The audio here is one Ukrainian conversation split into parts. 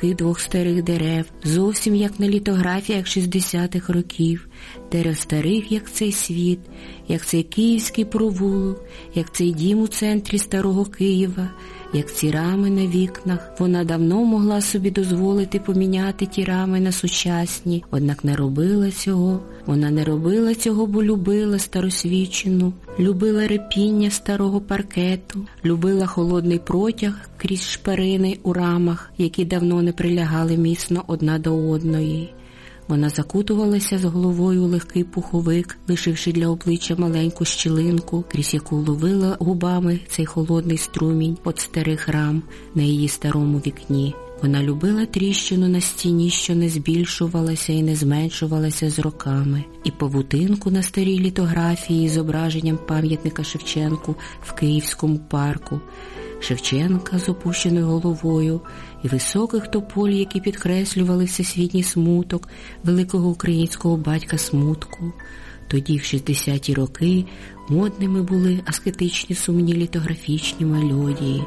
ки двох старих дерев, зовсім як на літографіях 60-х років, дерев старих, як цей світ, як цей київський провулок, як цей дім у центрі старого Києва, як ці рами на вікнах. Вона давно могла собі дозволити поміняти ті рами на сучасні, однак не робила цього. Вона не робила цього, бо любила старосвічену, любила репіння старого паркету, любила холодний протяг крізь шпарини у рамах, які давно не прилягали міцно одна до одної. Вона закутувалася з головою у легкий пуховик, лишивши для обличчя маленьку щілинку, крізь яку ловила губами цей холодний струмінь від старих рам на її старому вікні. Вона любила тріщину на стіні, що не збільшувалася і не зменшувалася з роками, і павутинку на старій літографії з зображенням пам'ятника Шевченку в Київському парку. Шевченка з опущеною головою і високих тополь, які підкреслювали всесвітній смуток великого українського батька смутку. Тоді, в 60-ті роки, модними були аскетичні сумні літографічні мелодії.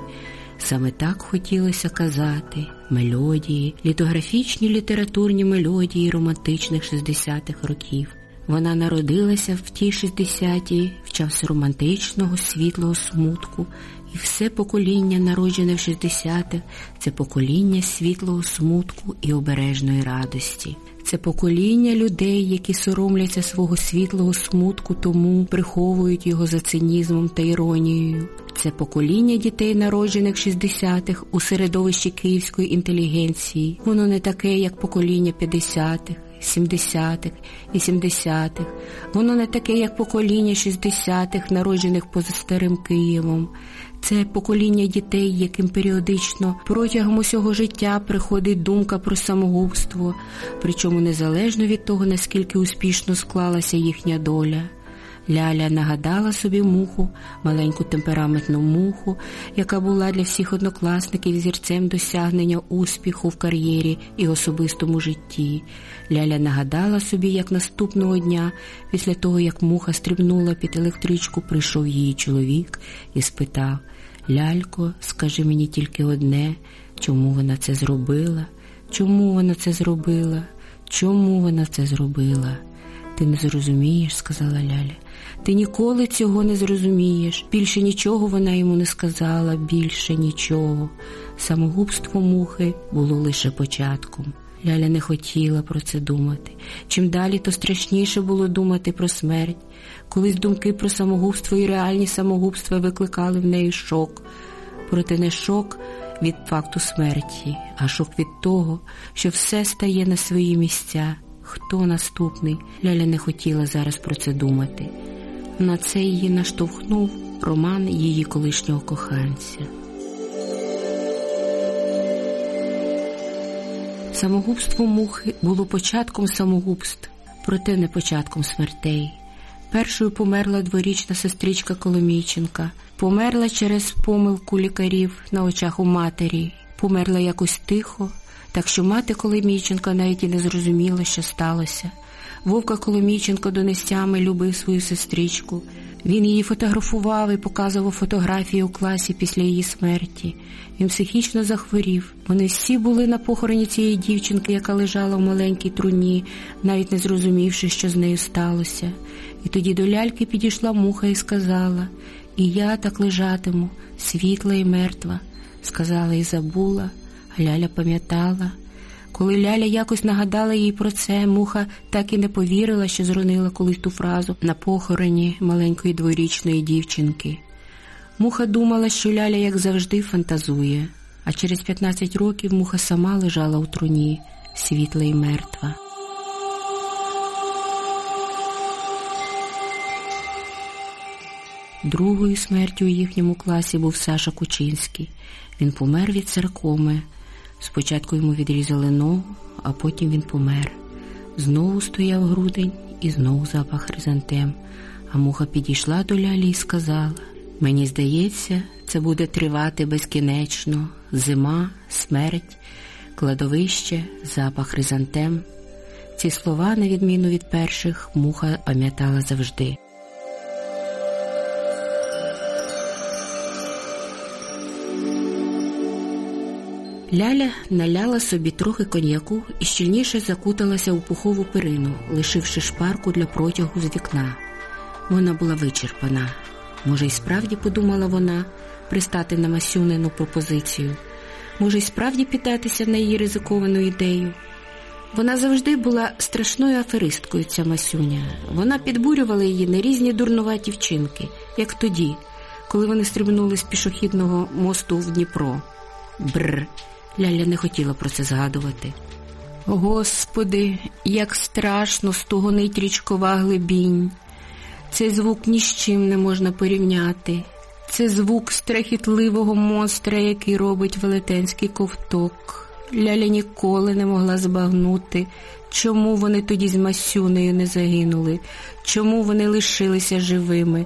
Саме так хотілося казати мелодії, літографічні літературні мелодії романтичних 60-х років. Вона народилася в ті 60-ті в час романтичного світлого смутку, і все покоління, народжене в 60-х, це покоління світлого смутку і обережної радості. Це покоління людей, які соромляться свого світлого смутку, тому приховують його за цинізмом та іронією. Це покоління дітей, народжених 60-х у середовищі київської інтелігенції. Воно не таке, як покоління 50-х. 70-х, 80-х. Воно не таке, як покоління 60-х, народжених поза старим Києвом. Це покоління дітей, яким періодично протягом усього життя приходить думка про самогубство, причому незалежно від того, наскільки успішно склалася їхня доля. Ляля нагадала собі муху, маленьку темпераментну муху, яка була для всіх однокласників зірцем досягнення успіху в кар'єрі і особистому житті. Ляля нагадала собі, як наступного дня, після того як муха стрибнула під електричку, прийшов її чоловік і спитав Лялько, скажи мені тільки одне, чому вона це зробила? Чому вона це зробила? Чому вона це зробила? Ти не зрозумієш, сказала Ляля. Ти ніколи цього не зрозумієш. Більше нічого вона йому не сказала, більше нічого. Самогубство мухи було лише початком. Ляля не хотіла про це думати. Чим далі, то страшніше було думати про смерть. Колись думки про самогубство і реальні самогубства викликали в неї шок. Проте не шок від факту смерті, а шок від того, що все стає на свої місця. Хто наступний? Ляля не хотіла зараз про це думати. На це її наштовхнув роман її колишнього коханця. Самогубство мухи було початком самогубств, проте не початком смертей. Першою померла дворічна сестричка Коломійченка, померла через помилку лікарів на очах у матері, померла якось тихо, так що мати Коломійченка навіть і не зрозуміла, що сталося. Вовка Коломійченко донестями любив свою сестричку. Він її фотографував і показував фотографії у класі після її смерті. Він психічно захворів. Вони всі були на похороні цієї дівчинки, яка лежала в маленькій труні, навіть не зрозумівши, що з нею сталося. І тоді до ляльки підійшла муха і сказала І я так лежатиму, світла і мертва. Сказала і забула, ляля пам'ятала. Коли Ляля якось нагадала їй про це, муха так і не повірила, що зронила колись ту фразу на похороні маленької дворічної дівчинки. Муха думала, що Ляля, як завжди, фантазує, а через 15 років муха сама лежала у труні, світла і мертва. Другою смертю у їхньому класі був Саша Кучинський. Він помер від саркоми. Спочатку йому відрізали ногу, а потім він помер. Знову стояв грудень і знову запах хризантем. А муха підійшла до лялі і сказала Мені здається, це буде тривати безкінечно зима, смерть, кладовище, запах хризантем. Ці слова, на відміну від перших, муха пам'ятала завжди. Ляля наляла собі трохи коньяку і щільніше закуталася у пухову перину, лишивши шпарку для протягу з вікна. Вона була вичерпана. Може, й справді подумала вона пристати на Масюнину пропозицію. Може, й справді піддатися на її ризиковану ідею. Вона завжди була страшною аферисткою, ця Масюня. Вона підбурювала її на різні дурнуваті вчинки, як тоді, коли вони стрибнули з пішохідного мосту в Дніпро. Бр. Ляля не хотіла про це згадувати. Господи, як страшно стугонить річкова глибінь. Цей звук ні з чим не можна порівняти. Це звук страхітливого монстра, який робить велетенський ковток. Ляля ніколи не могла збагнути, чому вони тоді з Масюнею не загинули, чому вони лишилися живими,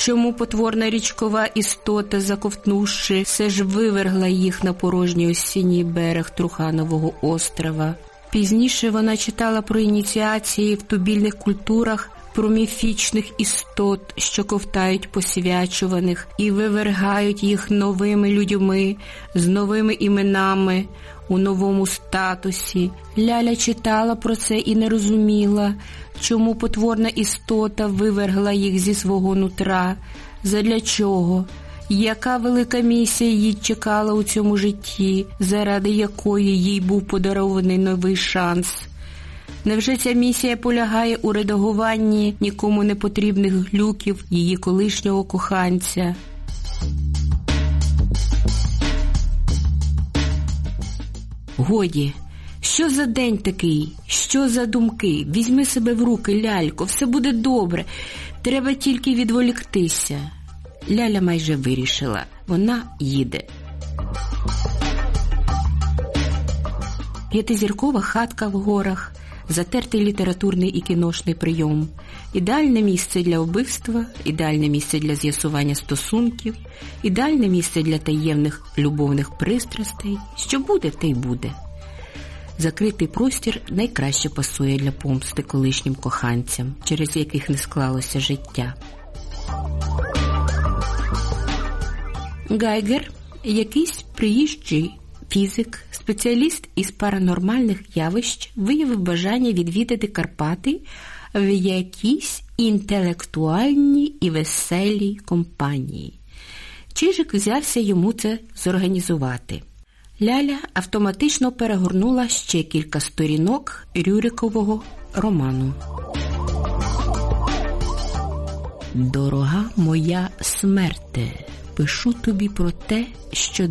чому потворна річкова істота, заковтнувши, все ж вивергла їх на порожній осінній берег Труханового острова. Пізніше вона читала про ініціації в тубільних культурах про міфічних істот, що ковтають посвячуваних і вивергають їх новими людьми, з новими іменами, у новому статусі. Ляля читала про це і не розуміла, чому потворна істота вивергла їх зі свого нутра, задля чого. Яка велика місія їй чекала у цьому житті, заради якої їй був подарований новий шанс? Невже ця місія полягає у редагуванні нікому не потрібних глюків її колишнього коханця? Годі, що за день такий? Що за думки? Візьми себе в руки, лялько, все буде добре. Треба тільки відволіктися. Ляля майже вирішила, вона їде. П'ятизіркова хатка в горах, затертий літературний і кіношний прийом, ідеальне місце для вбивства, ідеальне місце для з'ясування стосунків, ідеальне місце для таємних любовних пристрастей. Що буде, те й буде. Закритий простір найкраще пасує для помсти колишнім коханцям, через яких не склалося життя. Гайгер, якийсь приїжджий фізик, спеціаліст із паранормальних явищ, виявив бажання відвідати Карпати в якійсь інтелектуальній і веселій компанії. Чижик взявся йому це зорганізувати. Ляля автоматично перегорнула ще кілька сторінок Рюрикового роману. Дорога моя смерте, пишу тобі про те, що